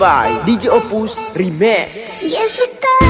by DJ Opus Remix Yes.